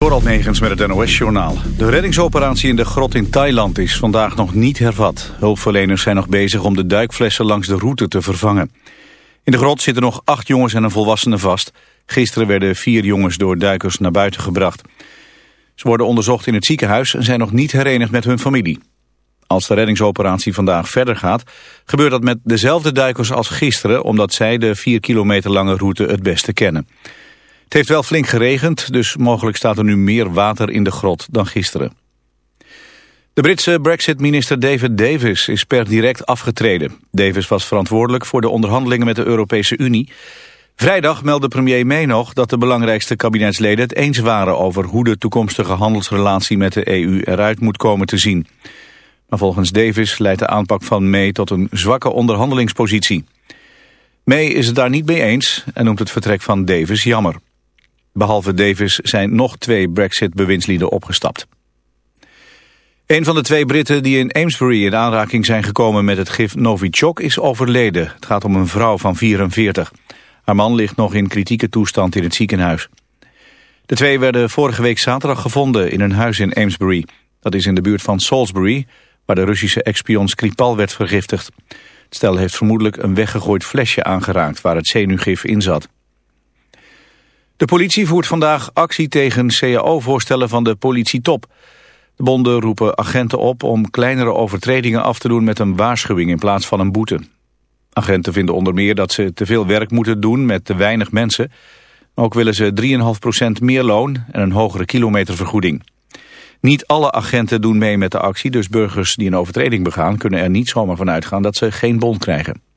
Door Negens met het NOS-journaal. De reddingsoperatie in de grot in Thailand is vandaag nog niet hervat. Hulpverleners zijn nog bezig om de duikflessen langs de route te vervangen. In de grot zitten nog acht jongens en een volwassene vast. Gisteren werden vier jongens door duikers naar buiten gebracht. Ze worden onderzocht in het ziekenhuis en zijn nog niet herenigd met hun familie. Als de reddingsoperatie vandaag verder gaat, gebeurt dat met dezelfde duikers als gisteren... omdat zij de vier kilometer lange route het beste kennen. Het heeft wel flink geregend, dus mogelijk staat er nu meer water in de grot dan gisteren. De Britse Brexit-minister David Davis is per direct afgetreden. Davis was verantwoordelijk voor de onderhandelingen met de Europese Unie. Vrijdag meldde premier May nog dat de belangrijkste kabinetsleden het eens waren over hoe de toekomstige handelsrelatie met de EU eruit moet komen te zien. Maar volgens Davis leidt de aanpak van May tot een zwakke onderhandelingspositie. May is het daar niet mee eens en noemt het vertrek van Davis jammer. Behalve Davis zijn nog twee Brexit-bewindslieden opgestapt. Een van de twee Britten die in Amesbury in aanraking zijn gekomen met het gif Novichok is overleden. Het gaat om een vrouw van 44. Haar man ligt nog in kritieke toestand in het ziekenhuis. De twee werden vorige week zaterdag gevonden in een huis in Amesbury. Dat is in de buurt van Salisbury, waar de Russische ex-spion Skripal werd vergiftigd. Het stel heeft vermoedelijk een weggegooid flesje aangeraakt waar het zenuwgif in zat. De politie voert vandaag actie tegen CAO-voorstellen van de politietop. De bonden roepen agenten op om kleinere overtredingen af te doen met een waarschuwing in plaats van een boete. Agenten vinden onder meer dat ze te veel werk moeten doen met te weinig mensen. Ook willen ze 3,5% meer loon en een hogere kilometervergoeding. Niet alle agenten doen mee met de actie, dus burgers die een overtreding begaan... kunnen er niet zomaar van uitgaan dat ze geen bond krijgen.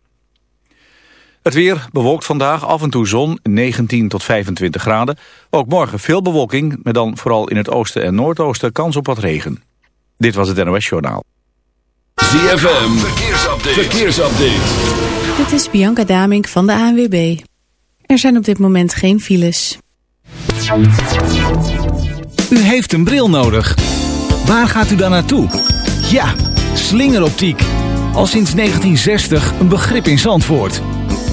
Het weer bewolkt vandaag, af en toe zon, 19 tot 25 graden. Ook morgen veel bewolking, met dan vooral in het oosten en noordoosten kans op wat regen. Dit was het NOS Journaal. ZFM, verkeersupdate. verkeersupdate. Dit is Bianca Damink van de ANWB. Er zijn op dit moment geen files. U heeft een bril nodig. Waar gaat u dan naartoe? Ja, slingeroptiek. Al sinds 1960 een begrip in Zandvoort.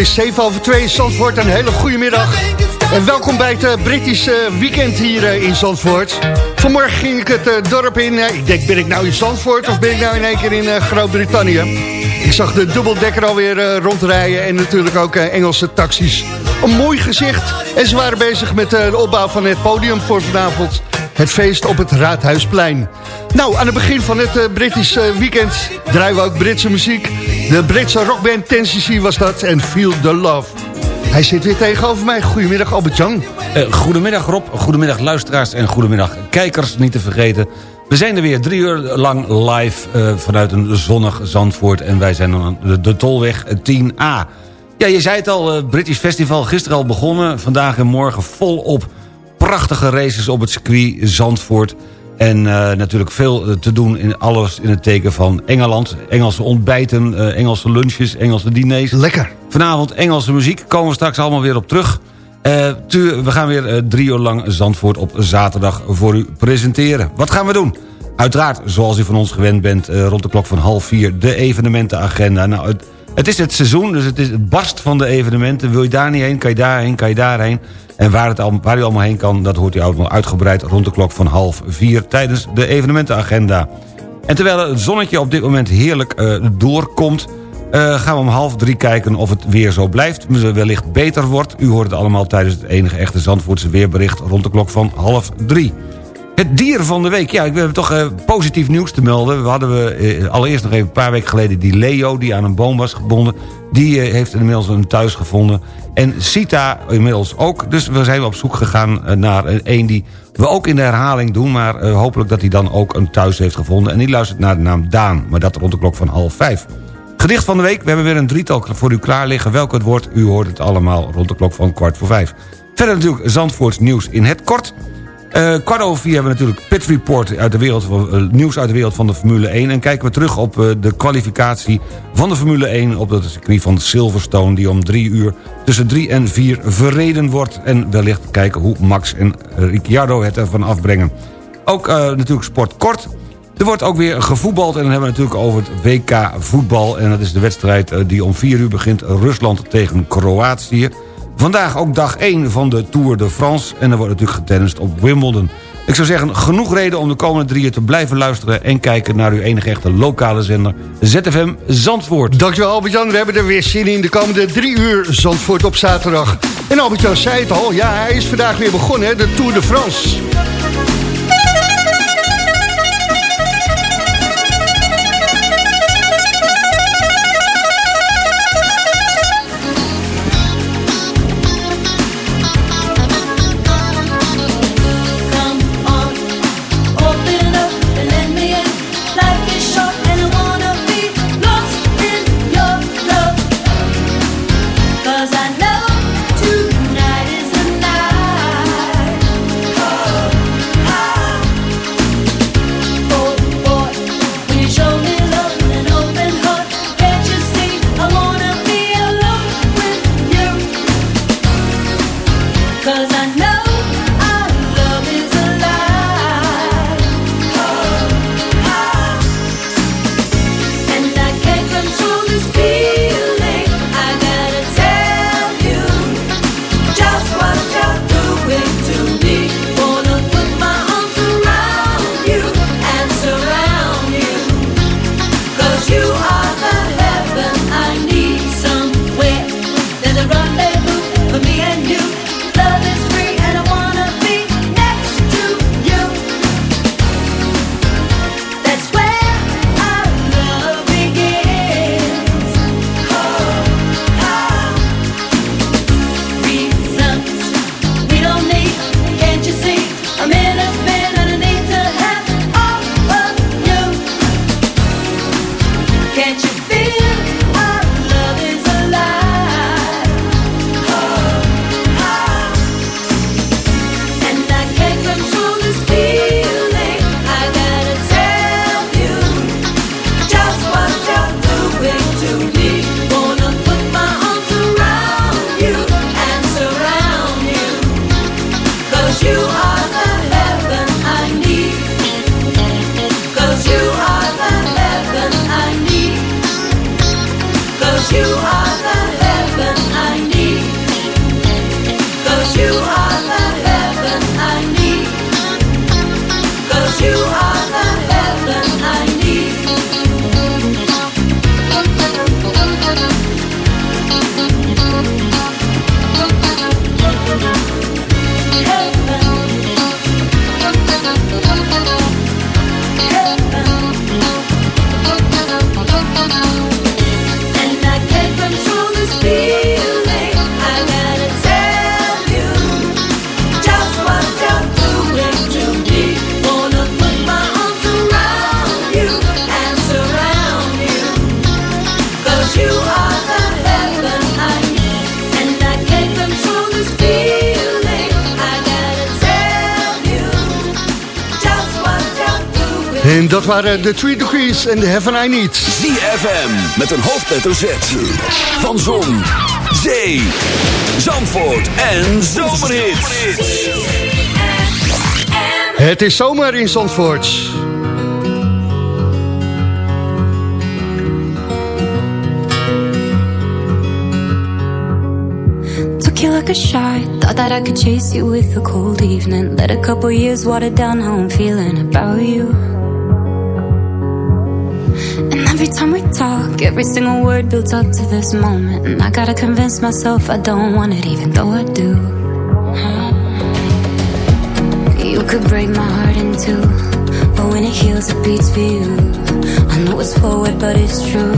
Is 7 over 2 Zandvoort. Een hele goede middag. En welkom bij het eh, Britische weekend hier eh, in Zandvoort. Vanmorgen ging ik het eh, dorp in. Eh, Ik denk, ben ik nou in Zandvoort of ben ik nou in één keer in eh, Groot-Brittannië? Ik zag de dubbeldekker alweer eh, rondrijden en natuurlijk ook eh, Engelse taxis. Een mooi gezicht. En ze waren bezig met eh, de opbouw van het podium voor vanavond. Het feest op het Raadhuisplein. Nou, aan het begin van het uh, weekend draaien we ook Britse muziek. De Britse rockband Tennessee was dat en Feel the Love. Hij zit weer tegenover mij. Goedemiddag Albert-Jan. Uh, goedemiddag Rob, goedemiddag luisteraars en goedemiddag kijkers, niet te vergeten. We zijn er weer drie uur lang live uh, vanuit een zonnig Zandvoort... en wij zijn aan de, de Tolweg 10A. Ja, je zei het al, uh, British Festival gisteren al begonnen. Vandaag en morgen volop prachtige races op het circuit Zandvoort... En uh, natuurlijk veel te doen in alles in het teken van Engeland. Engelse ontbijten, uh, Engelse lunches, Engelse diners. Lekker. Vanavond Engelse muziek, komen we straks allemaal weer op terug. Uh, we gaan weer drie uur lang Zandvoort op zaterdag voor u presenteren. Wat gaan we doen? Uiteraard, zoals u van ons gewend bent, rond de klok van half vier... de evenementenagenda. Nou, het, het is het seizoen, dus het is het barst van de evenementen. Wil je daar niet heen, kan je daarheen, kan je daarheen. En waar, het al, waar u allemaal heen kan, dat hoort u allemaal uitgebreid... rond de klok van half vier tijdens de evenementenagenda. En terwijl het zonnetje op dit moment heerlijk uh, doorkomt... Uh, gaan we om half drie kijken of het weer zo blijft. Wellicht beter wordt. U hoort het allemaal tijdens het enige echte Zandvoortse weerbericht... rond de klok van half drie. Het dier van de week. Ja, ik heb toch uh, positief nieuws te melden. We hadden we uh, allereerst nog even een paar weken geleden... die Leo, die aan een boom was gebonden. Die uh, heeft inmiddels een thuis gevonden. En Sita inmiddels ook. Dus we zijn op zoek gegaan naar een die we ook in de herhaling doen... maar hopelijk dat hij dan ook een thuis heeft gevonden. En die luistert naar de naam Daan. Maar dat rond de klok van half vijf. Gedicht van de week. We hebben weer een drietal voor u klaar liggen. Welk het wordt, u hoort het allemaal rond de klok van kwart voor vijf. Verder natuurlijk Zandvoorts nieuws in het kort... Uh, kwart over vier hebben we natuurlijk Pit Report uit de wereld uh, nieuws uit de wereld van de Formule 1. En kijken we terug op uh, de kwalificatie van de Formule 1 op het circuit van Silverstone. Die om drie uur tussen drie en vier verreden wordt. En wellicht kijken hoe Max en Ricciardo het ervan afbrengen. Ook natuurlijk sport kort. Er wordt ook weer gevoetbald en dan hebben we natuurlijk over het WK voetbal. En dat is de wedstrijd die om vier uur begint. Rusland tegen Kroatië. Vandaag ook dag 1 van de Tour de France. En er wordt natuurlijk getennist op Wimbledon. Ik zou zeggen, genoeg reden om de komende drie uur te blijven luisteren... en kijken naar uw enige echte lokale zender, ZFM Zandvoort. Dankjewel Albert-Jan, we hebben er weer zin in de komende drie uur Zandvoort op zaterdag. En Albert-Jan zei het al, ja, hij is vandaag weer begonnen, hè, de Tour de France. Dat waren de Three Degrees en de Heaven I Need. ZFM met een hoofdletter Z. Van Zon, Zee, Zandvoort en Zomerhits. Het is zomer in Zandvoort. Took you like a shot. Thought that I could chase you with a cold evening. Let a couple years water down how I'm feeling about you. Every time we talk, every single word builds up to this moment. And I gotta convince myself I don't want it, even though I do. You could break my heart in two, but when it heals, it beats for you. I know it's forward, but it's true.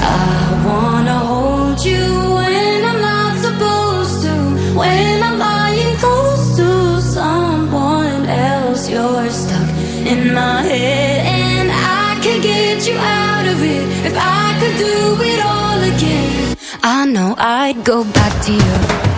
I wanna hold you when I'm not supposed to. When I'm lying close to someone else, you're stuck in my head, get you out of it if I could do it all again. I know I'd go back to you.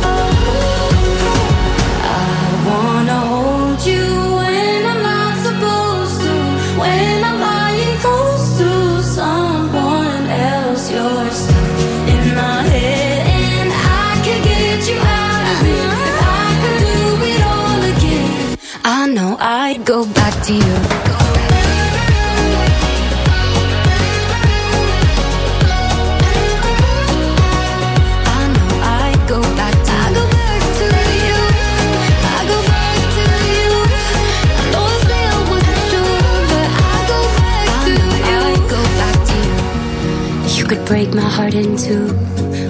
Go back. Go back to you I know I'd go back to you. I go back to you. I go back to you. I don't say I wasn't true, but I go back. I know I go back to you. You could break my heart in two,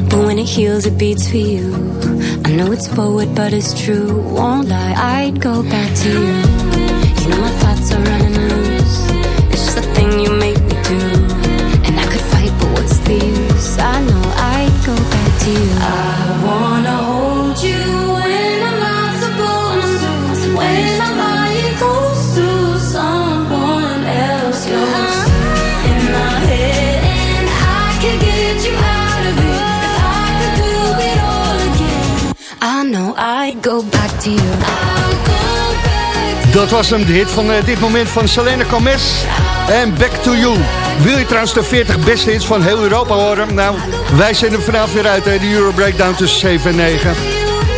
but when it heals, it beats for you. I know it's forward, but it's true. Won't lie, I'd go back to you. Go back to you. Dat was hem, de hit van eh, dit moment van Selena Gomez en Back to You. Wil je trouwens de 40 beste hits van heel Europa horen? Nou, wij zenden vanavond weer uit, de Euro Breakdown tussen 7 en 9.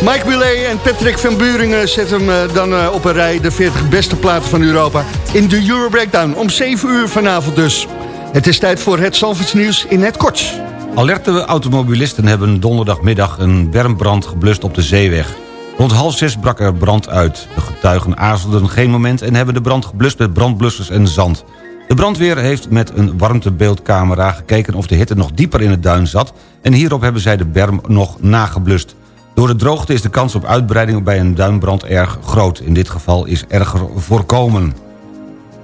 Mike Millet en Patrick van Buringen zetten hem eh, dan eh, op een rij... de 40 beste platen van Europa in de Euro Breakdown. Om 7 uur vanavond dus. Het is tijd voor het Zalvits nieuws in het kort. Alerte automobilisten hebben donderdagmiddag een bermbrand geblust op de zeeweg. Rond half zes brak er brand uit. De getuigen aarzelden geen moment en hebben de brand geblust met brandblussers en zand. De brandweer heeft met een warmtebeeldcamera gekeken of de hitte nog dieper in het duin zat... en hierop hebben zij de berm nog nageblust. Door de droogte is de kans op uitbreiding bij een duinbrand erg groot. In dit geval is erger voorkomen.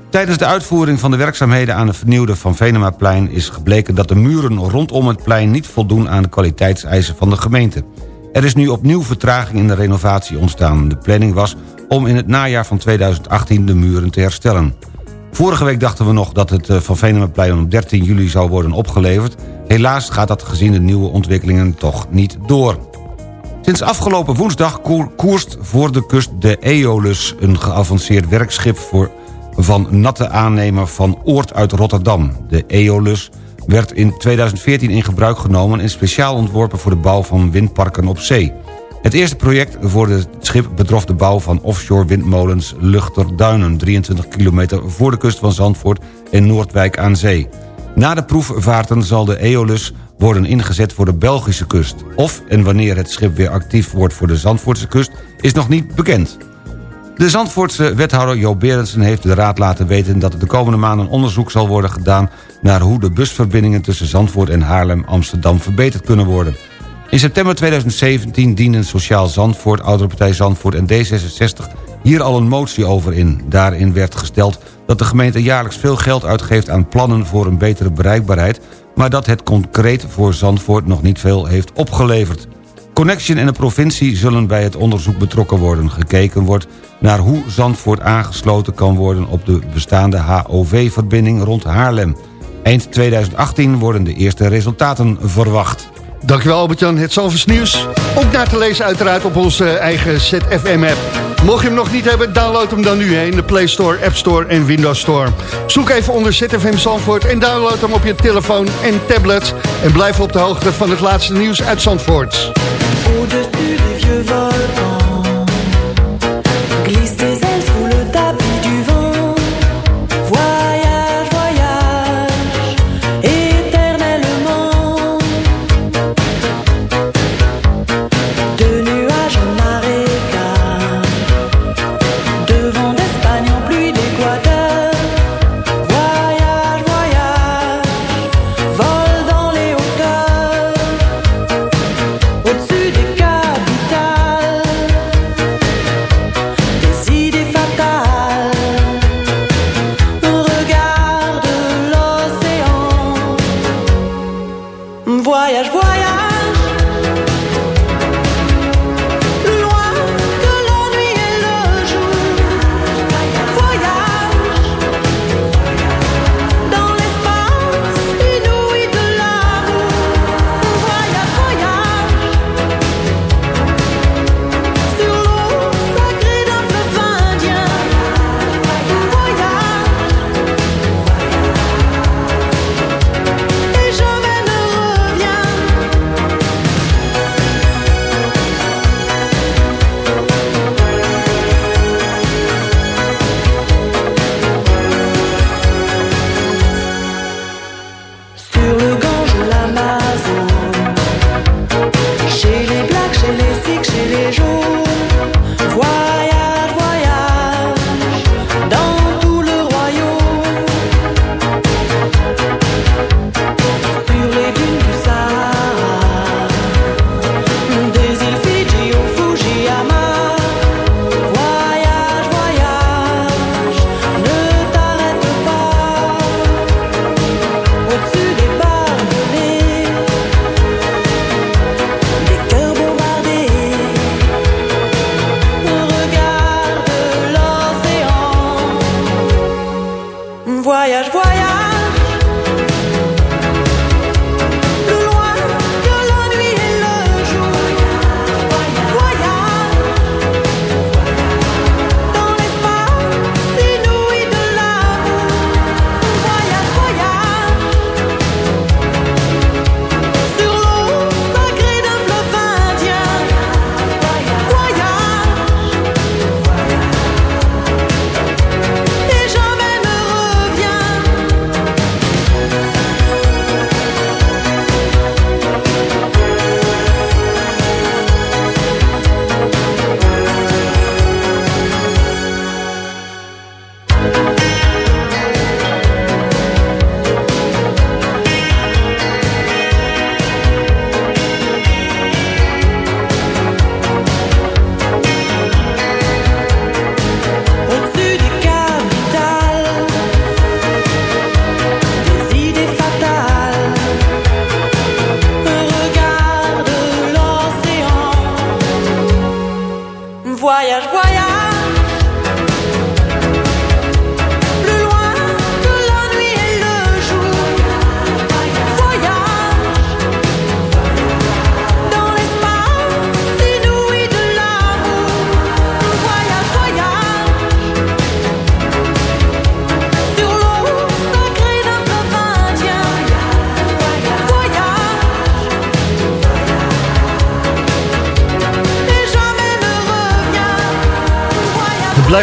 Tijdens de uitvoering van de werkzaamheden aan het vernieuwde Van Venemaplein... is gebleken dat de muren rondom het plein niet voldoen aan de kwaliteitseisen van de gemeente. Er is nu opnieuw vertraging in de renovatie ontstaan. De planning was om in het najaar van 2018 de muren te herstellen. Vorige week dachten we nog dat het eh, Van Venemaplein op 13 juli zou worden opgeleverd. Helaas gaat dat gezien de nieuwe ontwikkelingen toch niet door. Sinds afgelopen woensdag koer- koerst voor de kust de Eolus... een geavanceerd werkschip voor, van natte aannemer van Oort uit Rotterdam. De Eolus werd in 2014 in gebruik genomen... en speciaal ontworpen voor de bouw van windparken op zee. Het eerste project voor het schip betrof de bouw van offshore windmolens Luchterduinen... 23 kilometer voor de kust van Zandvoort en Noordwijk aan zee. Na de proefvaarten zal de Eolus worden ingezet voor de Belgische kust. Of en wanneer het schip weer actief wordt voor de Zandvoortse kust is nog niet bekend. De Zandvoortse wethouder Jo Berendsen heeft de raad laten weten... dat er de komende maanden onderzoek zal worden gedaan... naar hoe de busverbindingen tussen Zandvoort en Haarlem-Amsterdam verbeterd kunnen worden. In september 2017 dienden Sociaal Zandvoort, Ouderenpartij Zandvoort en D66 hier al een motie over in. Daarin werd gesteld dat de gemeente jaarlijks veel geld uitgeeft aan plannen voor een betere bereikbaarheid... maar dat het concreet voor Zandvoort nog niet veel heeft opgeleverd. Connection en de provincie zullen bij het onderzoek betrokken worden. Gekeken wordt naar hoe Zandvoort aangesloten kan worden... op de bestaande HOV-verbinding rond Haarlem. Eind 2018 worden de eerste resultaten verwacht. Dankjewel Albert-Jan, het Zalvers nieuws. Ook naar te lezen uiteraard op onze eigen ZFM-app. Mocht je hem nog niet hebben, download hem dan nu hè, in de Play Store, App Store en Windows Store. Zoek even onder ZFM Zandvoort en download hem op je telefoon en tablet. En blijf op de hoogte van het laatste nieuws uit Zandvoort.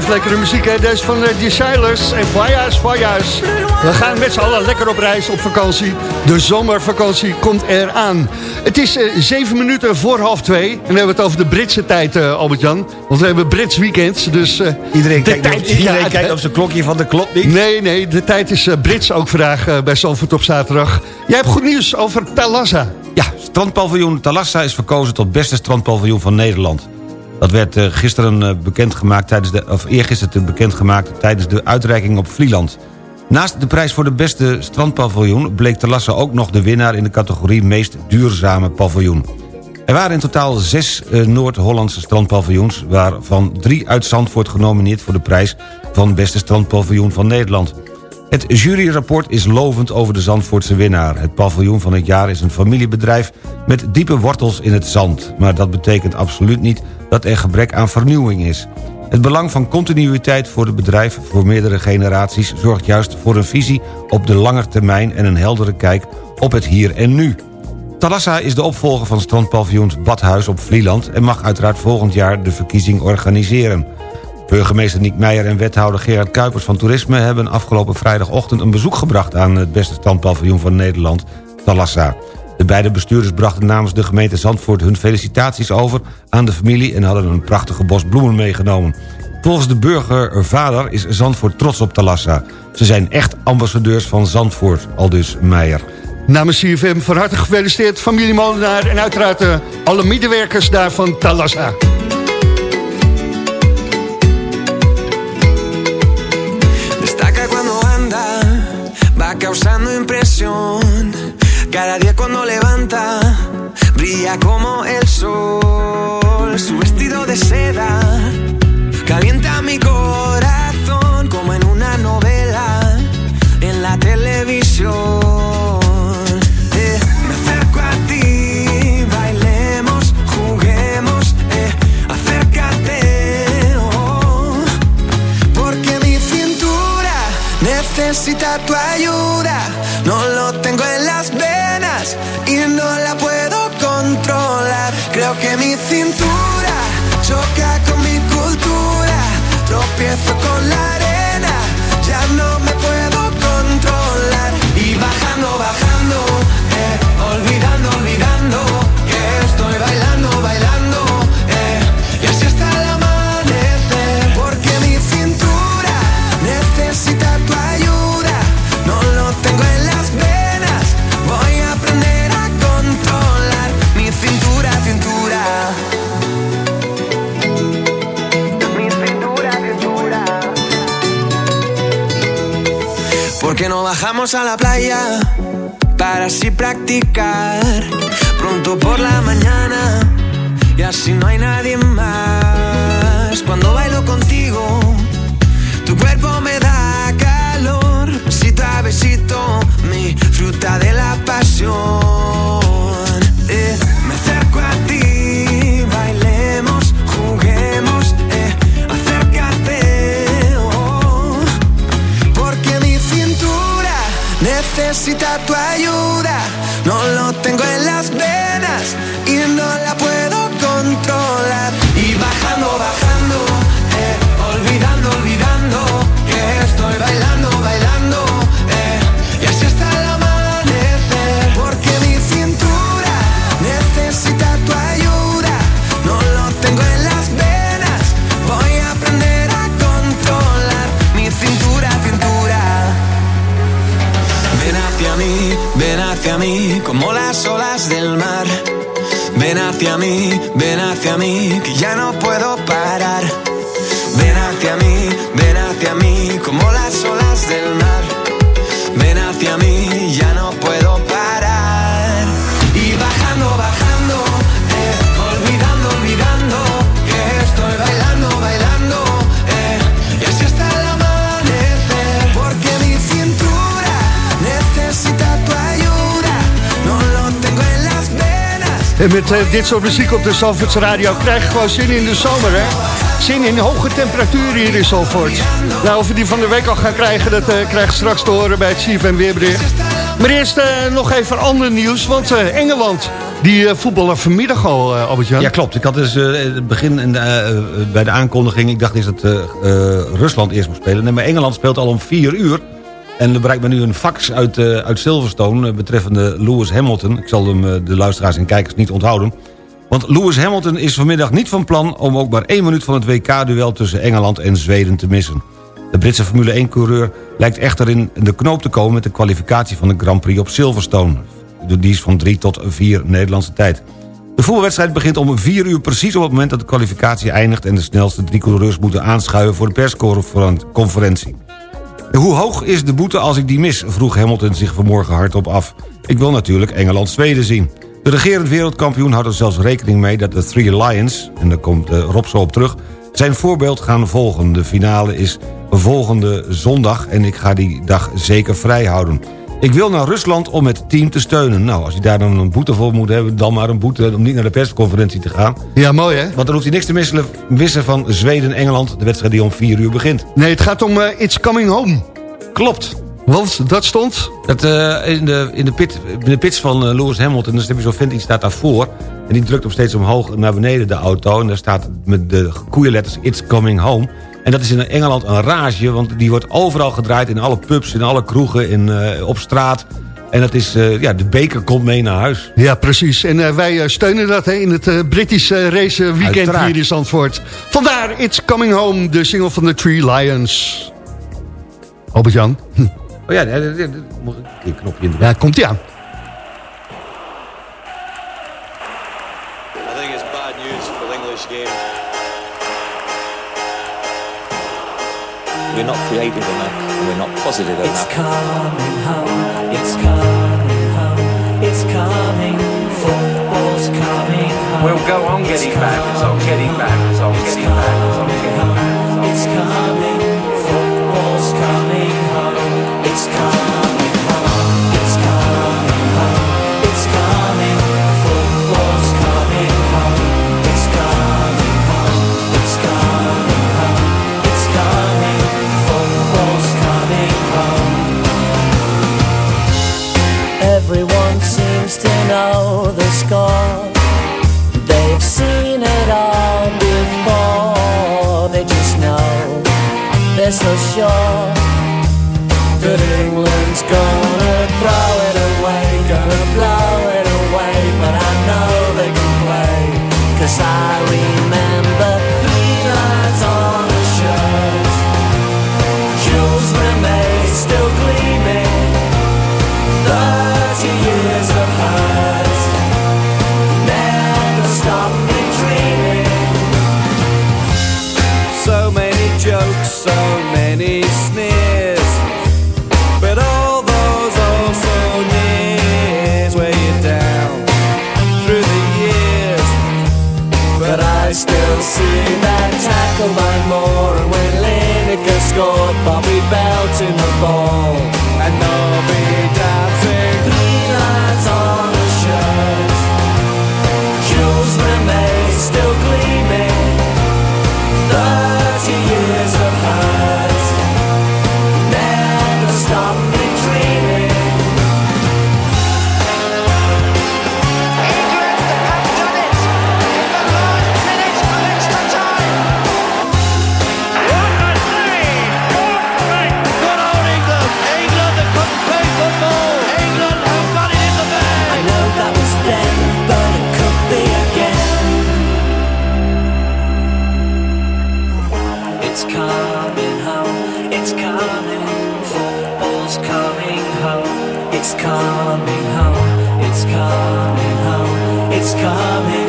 Blijft lekkere muziek, hè? Deze van de Desireless en Voyage, Voyage. We gaan met z'n allen lekker op reis op vakantie. De zomervakantie komt eraan. Het is eh, zeven minuten voor half twee. En we hebben het over de Britse tijd, eh, Albert-Jan. Want we hebben Brits weekend. Dus, eh, Iedereen de kijkt, op, tijd- iedereen ja, kijkt op zijn klokje van de klok niet. Nee, nee, de tijd is eh, Brits ook vandaag eh, bij Zandvoort op zaterdag. Jij hebt goed nieuws over Talassa. Ja, strandpaviljoen Talassa is verkozen tot beste strandpaviljoen van Nederland. Dat werd eh, gisteren eh, bekendgemaakt tijdens de, of eergisteren bekendgemaakt tijdens de uitreiking op Vlieland. Naast de prijs voor de beste strandpaviljoen bleek Talassa ook nog de winnaar in de categorie meest duurzame paviljoen. Er waren in totaal zes eh, Noord-Hollandse strandpaviljoens... waarvan drie uit Zandvoort genomineerd voor de prijs... van beste strandpaviljoen van Nederland. Het juryrapport is lovend over de Zandvoortse winnaar. Het paviljoen van het jaar is een familiebedrijf... met diepe wortels in het zand. Maar dat betekent absoluut niet dat er gebrek aan vernieuwing is. Het belang van continuïteit voor het bedrijf voor meerdere generaties... zorgt juist voor een visie op de lange termijn... en een heldere kijk op het hier en nu. Talassa is de opvolger van strandpaviljoens Badhuis op Vlieland... en mag uiteraard volgend jaar de verkiezing organiseren. Burgemeester Niek Meijer en wethouder Gerard Kuipers van Toerisme... hebben afgelopen vrijdagochtend een bezoek gebracht... aan het beste strandpaviljoen van Nederland, Talassa. De beide bestuurders brachten namens de gemeente Zandvoort... hun felicitaties over aan de familie... en hadden een prachtige bos bloemen meegenomen. Volgens de burgervader is Zandvoort trots op Talassa. Ze zijn echt ambassadeurs van Zandvoort, aldus Meijer. Namens CFM van harte gefeliciteerd, familie Molenaar... en uiteraard eh, alle medewerkers daar van Talassa. Causando impresión. Cada día cuando levanta, brilla como el sol. Su vestido de seda calienta mi corazón a la playa para así practicar pronto por la mañana y así no hay nadie más. Cuando bailo contigo, tu cuerpo me da calor, besito a besito, mi fruta de la pasión. Tu ayuda. No lo tengo en las venas y no la puedo controlar. Ya no En met eh, dit soort muziek op de Zandvoortse radio krijg je gewoon zin in de zomer, hè? Zin in hoge temperaturen hier in Zandvoort. Nou, of we die van de week al gaan krijgen, dat eh krijg je straks te horen bij het CFM Weerbericht. Maar eerst eh, nog even ander nieuws, want Engeland, die voetballen vanmiddag al, Albert-Jan. Ja, klopt. Ik had dus het begin bij de aankondiging... ik dacht eerst dat eh, eh, Rusland eerst moest spelen. Nee, maar Engeland speelt al om vier uur. En er bereikt me nu een fax uit, eh, uit Silverstone... eh, betreffende Lewis Hamilton. Ik zal hem eh, de luisteraars en kijkers niet onthouden. Want Lewis Hamilton is vanmiddag niet van plan... om ook maar één minuut van het WK-duel tussen Engeland en Zweden te missen. De Britse Formule 1-coureur lijkt echter in de knoop te komen... met de kwalificatie van de Grand Prix op Silverstone. Die is van 3 tot 4 Nederlandse tijd. De voetbalwedstrijd begint om 4 uur precies op het moment dat de kwalificatie eindigt... en de snelste drie coureurs moeten aanschuiven voor de persconferentie. Hoe hoog is de boete als ik die mis? vroeg Hamilton zich vanmorgen hardop af. Ik wil natuurlijk Engeland-Zweden zien. De regerend wereldkampioen houdt er zelfs rekening mee dat de Three Lions... en daar komt eh, Rob zo op terug... zijn voorbeeld gaan volgen. De finale is volgende zondag en ik ga die dag zeker vrij houden. Ik wil naar Rusland om het team te steunen. Nou, als je daar dan een boete voor moet hebben... dan maar een boete om niet naar de persconferentie te gaan. Ja, mooi hè? Want dan hoeft hij niks te missen van Zweden-Engeland... de wedstrijd die om 4 uur begint. Nee, het gaat om eh, It's Coming Home. Klopt. Want dat stond... Dat, eh, in, de, in, de pit, in de pits van eh, Lewis Hamilton, dus heb je zo'n vent die staat daarvoor... en die drukt hem steeds omhoog naar beneden de auto... en daar staat met de koeienletters It's Coming Home... En dat is in Engeland een rage, want die wordt overal gedraaid... in alle pubs, in alle kroegen, in, eh, op straat. En dat is, eh, ja, de beker komt mee naar huis. Ja, precies. En eh, wij steunen dat hè, in het British race weekend Uiteraard. hier in Zandvoort. Vandaar It's Coming Home, de single van de Three Lions. Albert-Jan. Oh ja, moet ik een knopje in de Ja, komt-ie aan. We're not creative enough. We're not positive enough. It's coming home. It's coming home. It's coming. Football's coming home. We'll go on getting back, it's on getting back, it's on getting back, I still see that tackle by Moore And when Lineker scored Bobby belting the ball And Nobby coming,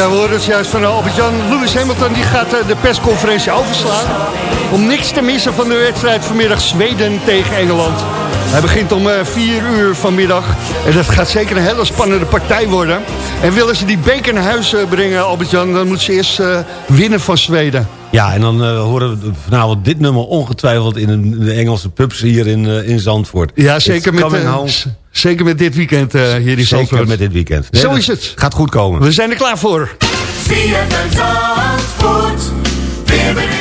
Ja, we horen het juist van Albert-Jan. Lewis Hamilton die gaat eh, de persconferentie overslaan. Om niks te missen van de wedstrijd vanmiddag Zweden tegen Engeland. Hij begint om 4 uur vanmiddag. En dat gaat zeker een hele spannende partij worden. En willen ze die beker naar huis eh, brengen, Albert-Jan... dan moeten ze eerst eh, winnen van Zweden. Ja, en dan eh, horen we vanavond dit nummer ongetwijfeld... in de Engelse pubs hier in, eh, in Zandvoort. Ja, zeker It's met, eh, s- zeker met dit weekend eh, hier in Zeker Zandvoort. met dit weekend. Zo is het. Gaat goed komen. We zijn er klaar voor.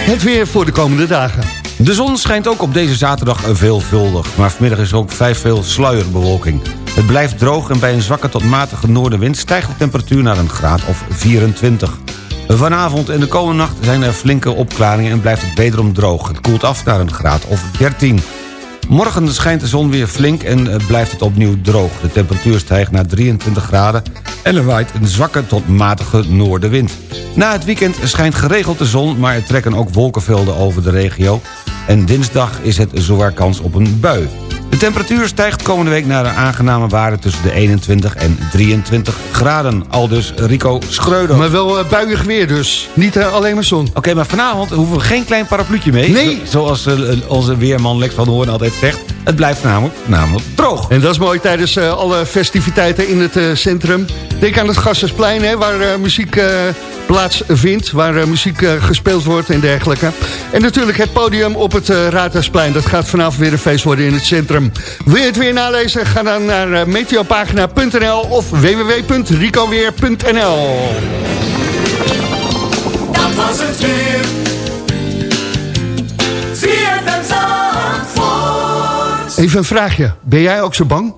Het weer voor de komende dagen. De zon schijnt ook op deze zaterdag veelvuldig. Maar vanmiddag is er ook vrij veel sluierbewolking. Het blijft droog en bij een zwakke tot matige noordenwind... stijgt de temperatuur naar een graad of 24. Vanavond en de komende nacht zijn er flinke opklaringen... en blijft het wederom droog. Het koelt af naar een graad of 13. Morgen schijnt de zon weer flink en eh, blijft het opnieuw droog. De temperatuur stijgt naar 23 graden en er waait een zwakke tot matige noordenwind. Na het weekend schijnt geregeld de zon, maar er trekken ook wolkenvelden over de regio. En dinsdag is het zowaar kans op een bui. De temperatuur stijgt komende week naar een aangename waarde tussen de 21 en 23 graden. Aldus Rico Schreuder. Maar wel uh, buiig weer dus. Niet uh, alleen maar zon. Oké, okay, maar vanavond hoeven we geen klein parapluutje mee. Nee. Zo, zoals uh, onze weerman Lex van Hoorn altijd zegt. Het blijft namelijk, namelijk droog. En dat is mooi tijdens uh, alle festiviteiten in het uh, centrum. Denk aan het Gassersplein, hè, waar uh, muziek uh, plaatsvindt. Waar uh, muziek uh, gespeeld wordt en dergelijke. En natuurlijk het podium op het uh, Raadhuisplein. Dat gaat vanavond weer een feest worden in het centrum. Wil je het weer nalezen? Ga dan naar uh, meteopagina.nl of www.ricoweer.nl Dat was het weer. Even een vraagje. Ben jij ook zo bang?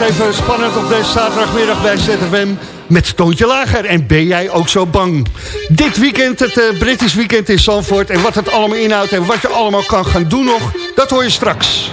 Even spannend op deze zaterdagmiddag bij ZFM met Toontje Lager. En ben jij ook zo bang? Dit weekend, het uh, Weekend in Zandvoort. En wat het allemaal inhoudt en wat je allemaal kan gaan doen nog, dat hoor je straks.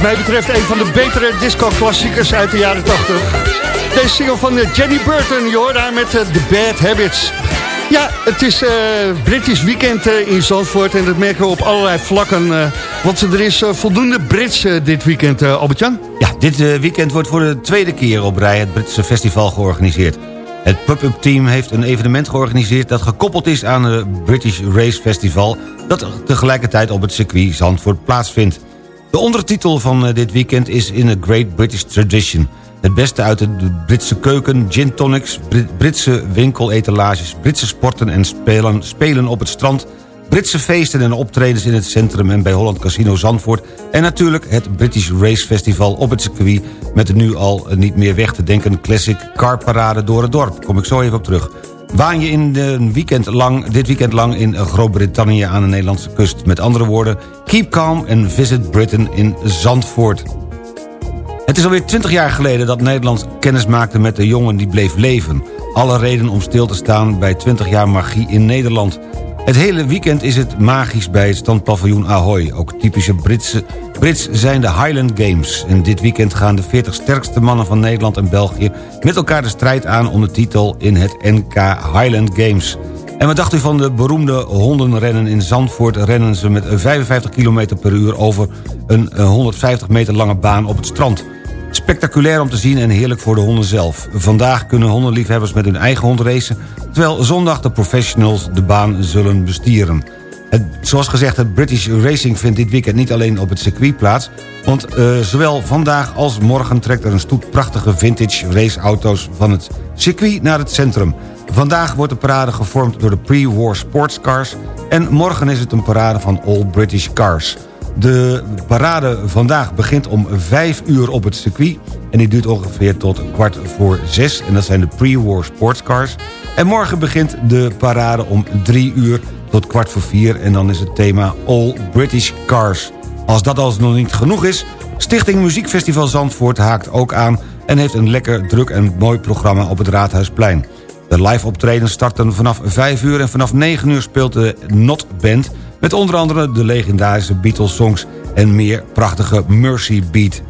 Wat mij betreft een van de betere disco-klassiekers uit de jaren 80. Deze single van eh, Jenny Burton, je met eh, The Bad Habits. Ja, het is eh British weekend in Zandvoort en dat merken we op allerlei vlakken. eh, want er is voldoende Brits dit weekend, Albert-Jan. Ja, dit weekend wordt voor de tweede keer op rij het Britse festival georganiseerd. Het pub-up team heeft een evenement georganiseerd... dat gekoppeld is aan het British Race Festival... dat tegelijkertijd op het circuit Zandvoort plaatsvindt. De ondertitel van eh, dit weekend is In a Great British Tradition. Het beste uit de Britse keuken, gin tonics, Brit- Britse winkeletalages... Britse sporten en spelen, spelen op het strand... Britse feesten en optredens in het centrum en bij Holland Casino Zandvoort... en natuurlijk het British Race Festival op het circuit... met de nu al eh, niet meer weg te denken classic carparade door het dorp. Kom ik zo even op terug. Waan je in een weekend lang, dit weekend lang in Groot-Brittannië aan de Nederlandse kust. Met andere woorden, keep calm and visit Britain in Zandvoort. Het is alweer 20 jaar geleden dat Nederland kennis maakte met de jongen die bleef leven. Alle reden om stil te staan bij 20 jaar magie in Nederland. Het hele weekend is het magisch bij het standpaviljoen Ahoy. Ook typische Britse, Brits zijn de Highland Games. En dit weekend gaan de 40 sterkste mannen van Nederland en België... met elkaar de strijd aan om de titel in het NK Highland Games. En wat dacht u van de beroemde hondenrennen in Zandvoort? Rennen ze met 55 km per uur over een eh, 150 meter lange baan op het strand. Spectaculair om te zien en heerlijk voor de honden zelf. Vandaag kunnen hondenliefhebbers met hun eigen hond racen... terwijl zondag de professionals de baan zullen bestieren. Het, zoals gezegd, het British Racing vindt dit weekend niet alleen op het circuit plaats... want eh, zowel vandaag als morgen trekt er een stoet prachtige vintage raceauto's... van het circuit naar het centrum. Vandaag wordt de parade gevormd door de pre-war sportscars... en morgen is het een parade van All British Cars... De parade vandaag begint om 5 uur op het circuit... en die duurt ongeveer tot kwart voor zes. En dat zijn de pre-war sportscars. En morgen begint de parade om 3 uur tot kwart voor vier... en dan is het thema All British Cars. Als dat als nog niet genoeg is... Stichting Muziekfestival Zandvoort haakt ook aan... en heeft een lekker druk en mooi programma op het Raadhuisplein. De live optredens starten vanaf 5 uur en vanaf 9 uur speelt de Not Band... met onder andere de legendarische Beatles-songs en meer prachtige Mercy Beat.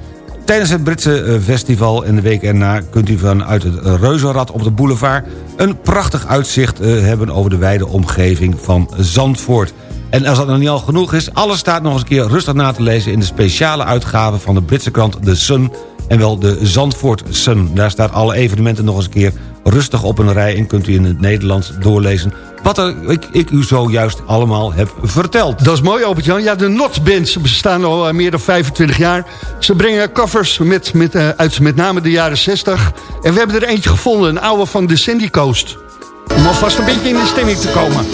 Tijdens het Britse eh, festival en de week erna kunt u vanuit het Reuzenrad op de boulevard... een prachtig uitzicht eh, hebben over de wijde omgeving van Zandvoort. En als dat nog niet al genoeg is, alles staat nog eens een keer rustig na te lezen... in de speciale uitgave van de Britse krant The Sun en wel de Zandvoort Sun. Daar staat alle evenementen nog eens een keer rustig op een rij... en kunt u in het Nederlands doorlezen wat ik, ik u zojuist allemaal heb verteld. Dat is mooi, Albert-Jan. Ja, de Not Band, ze bestaan al eh, meer dan 25 jaar. Ze brengen covers met, met, eh, uit met name de jaren 60. En we hebben er eentje gevonden, een oude van de Sandy Coast. Om alvast een beetje in de stemming te komen.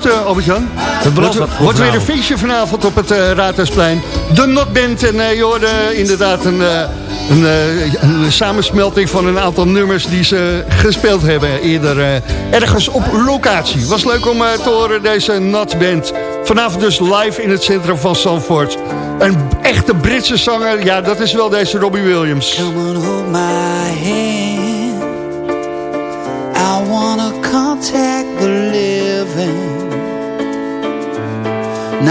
Goed, eh, Albert-Jan. Wordt, wat wordt weer een feestje vanavond op het eh Raadhuisplein. De Not Band. En eh je hoorde inderdaad een, eh, een, eh, een samensmelting van een aantal nummers... die ze gespeeld hebben eerder eh, ergens op locatie. Was leuk om eh, te horen, deze Not Band. Vanavond dus live in het centrum van Zandvoort. Een echte Britse zanger, ja, dat is wel deze Robbie Williams. Come hold my hand.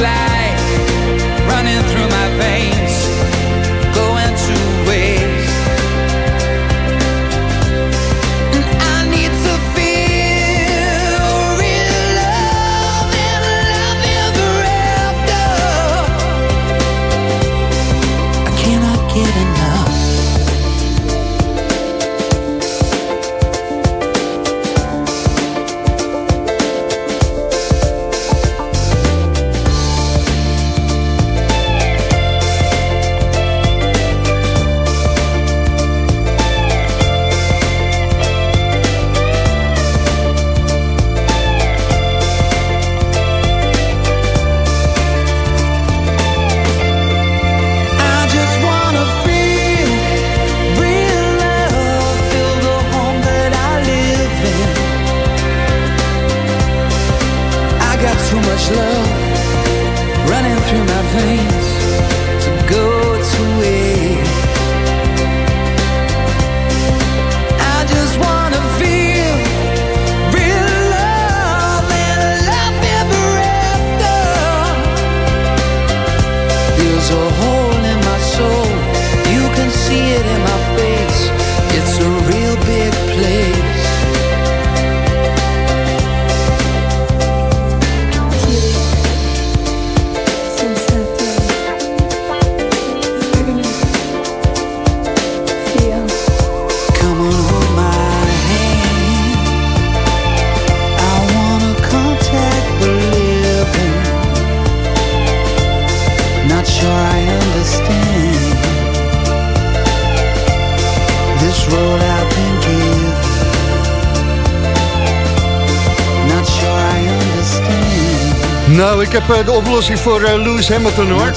glad heb eh, de oplossing voor eh, Lewis Hamilton hoor.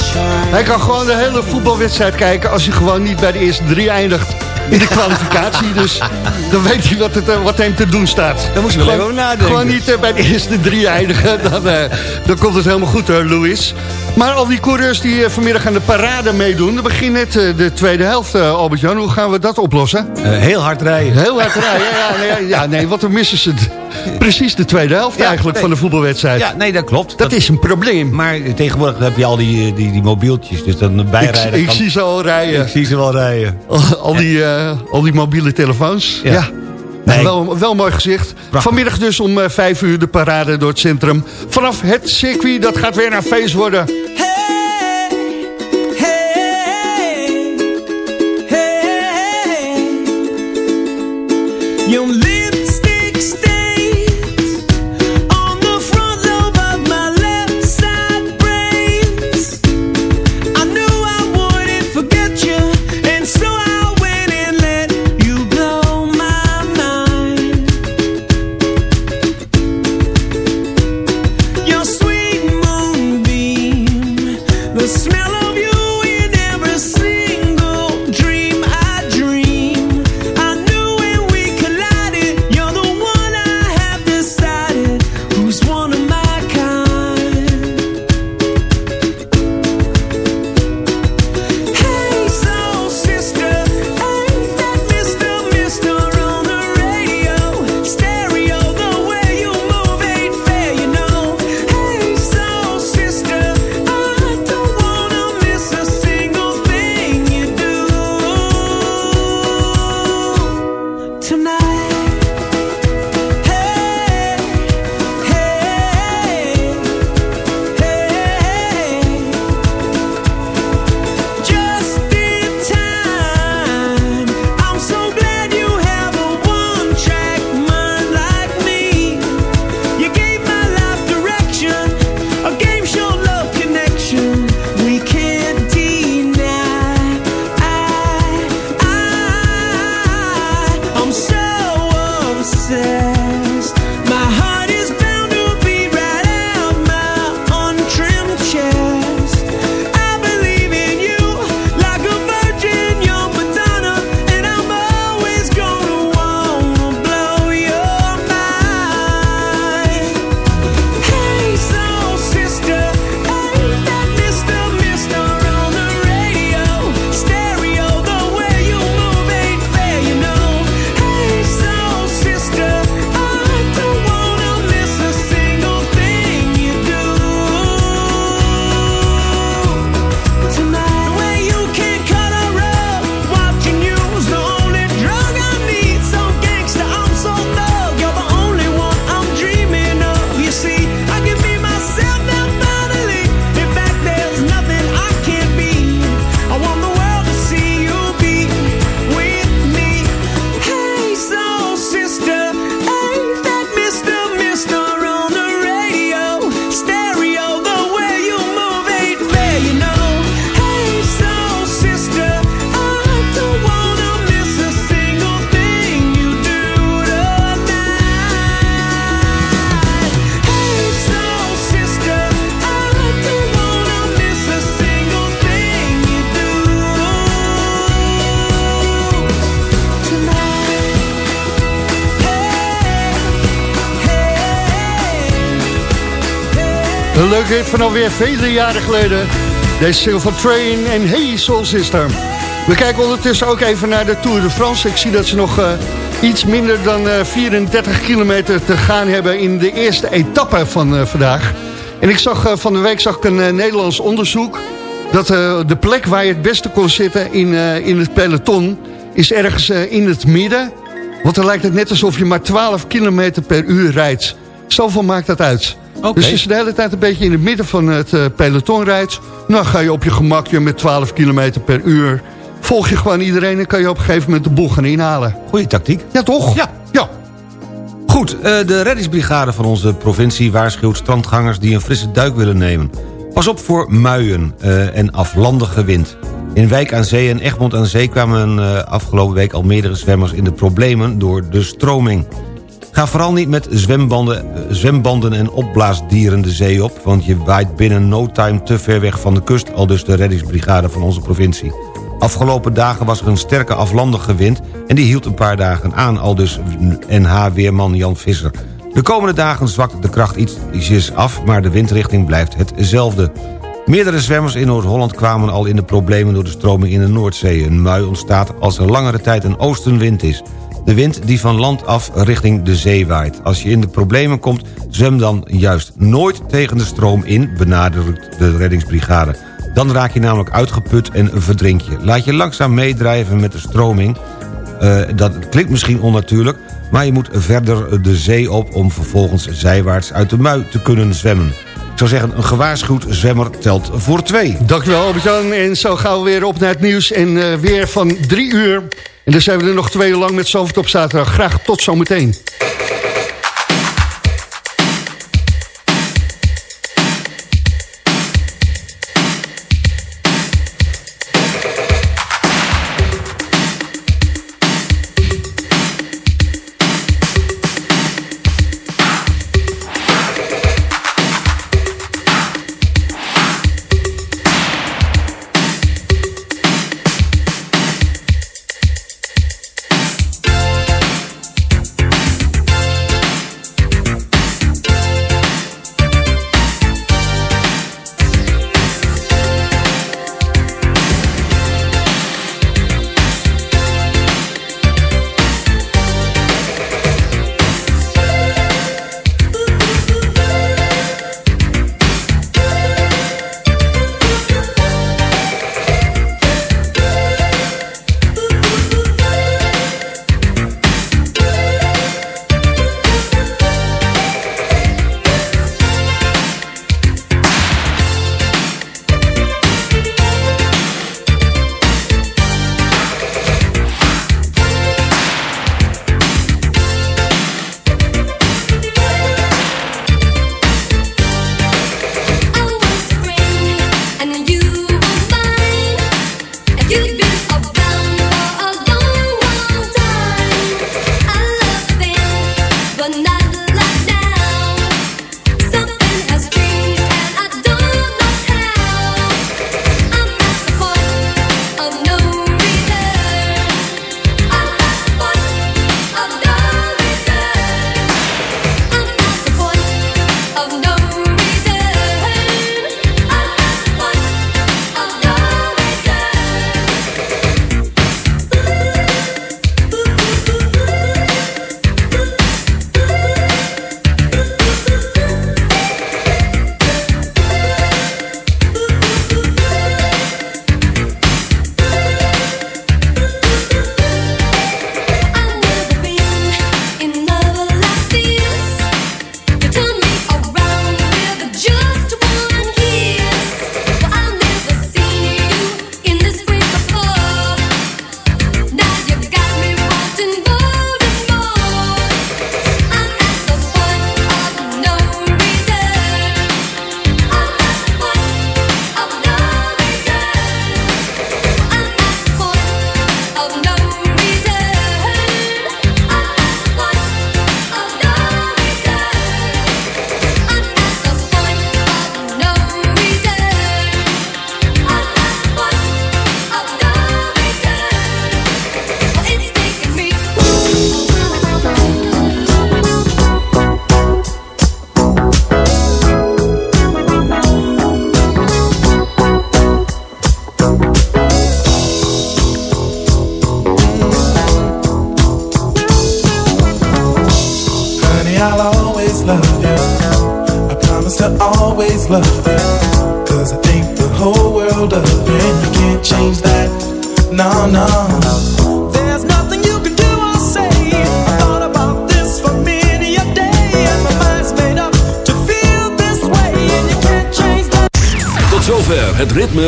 Hij kan gewoon de hele voetbalwedstrijd kijken als hij gewoon niet bij de eerste drie eindigt in de kwalificatie. Dus dan weet hij wat, het, eh, wat hem te doen staat. Dan moet je wel even nadenken. Gewoon niet bij de eerste drie eindigen, dan, dan komt het helemaal goed hoor, Lewis. Maar al die coureurs die eh, vanmiddag aan de parade meedoen, dan begint net eh, de tweede helft, eh, Albert-Jan. Hoe gaan we dat oplossen? Heel hard rijden. Heel hard rijden, ja, ja, nee, ja, nee, want dan missen ze precies de tweede helft Ja, eigenlijk nee. van de voetbalwedstrijd. Ja, nee, dat klopt. Dat is een probleem. Maar tegenwoordig heb je al die, die, die mobieltjes, dus dan Ik, bijrijden. ik kan- zie ze al rijden. ik zie ze wel rijden. Al, al die, al die mobiele telefoons. Ja. Ja. Nou, Nee. wel, wel mooi gezicht. Vanmiddag dus om eh, vijf uur de parade door het centrum. Vanaf het circuit, dat gaat weer een feest worden. Your lipstick leuk van alweer vele jaren geleden. Single van Train en Hey Soul Sister. We kijken ondertussen ook even naar de Tour de France. Ik zie dat ze nog eh, iets minder dan eh, 34 kilometer te gaan hebben... in de eerste etappe van eh, vandaag. En ik zag eh, van de week zag ik een eh, Nederlands onderzoek... dat eh, de plek waar je het beste kon zitten in, eh, in het peloton... is ergens eh, in het midden. Want dan lijkt het net alsof je maar 12 kilometer per uur rijdt. Zoveel maakt dat uit. Dus als je de hele tijd een beetje in het midden van het eh, peloton rijdt... dan ga je op je gemakje met 12 kilometer per uur... volg je gewoon iedereen en kan je op een gegeven moment de boel gaan inhalen. Goeie tactiek. Ja, toch? Ja. Ja. Goed, eh, de reddingsbrigade van onze provincie waarschuwt strandgangers die een frisse duik willen nemen. Pas op voor muien eh, en aflandige wind. In Wijk aan Zee en Egmond aan Zee kwamen afgelopen week al meerdere zwemmers in de problemen door de stroming. Ga vooral niet met zwembanden, eh, zwembanden en opblaasdieren de zee op... want je waait binnen no time te ver weg van de kust... al dus de reddingsbrigade van onze provincie. Afgelopen dagen was er een sterke aflandige wind... en die hield een paar dagen aan, al dus NH-weerman Jan Visser. De komende dagen zwakt de kracht ietsjes af... maar de windrichting blijft hetzelfde. Meerdere zwemmers in Noord-Holland kwamen al in de problemen... door de stroming in de Noordzee. Een mui ontstaat als er langere tijd een oostenwind is... De wind die van land af richting de zee waait. Als je in de problemen komt, zwem dan juist nooit tegen de stroom in... benadrukt de reddingsbrigade. Dan raak je namelijk uitgeput en verdrink je. Laat je langzaam meedrijven met de stroming. Eh, dat klinkt misschien onnatuurlijk... maar je moet verder de zee op... om vervolgens zijwaarts uit de mui te kunnen zwemmen. Ik zou zeggen, een gewaarschuwd zwemmer telt voor twee. Dankjewel Albert-Jan. En zo gaan we weer op naar het nieuws en eh, weer van drie uur. En dan zijn we er nog twee uur lang met Zalvert zaterdag. Graag tot zometeen.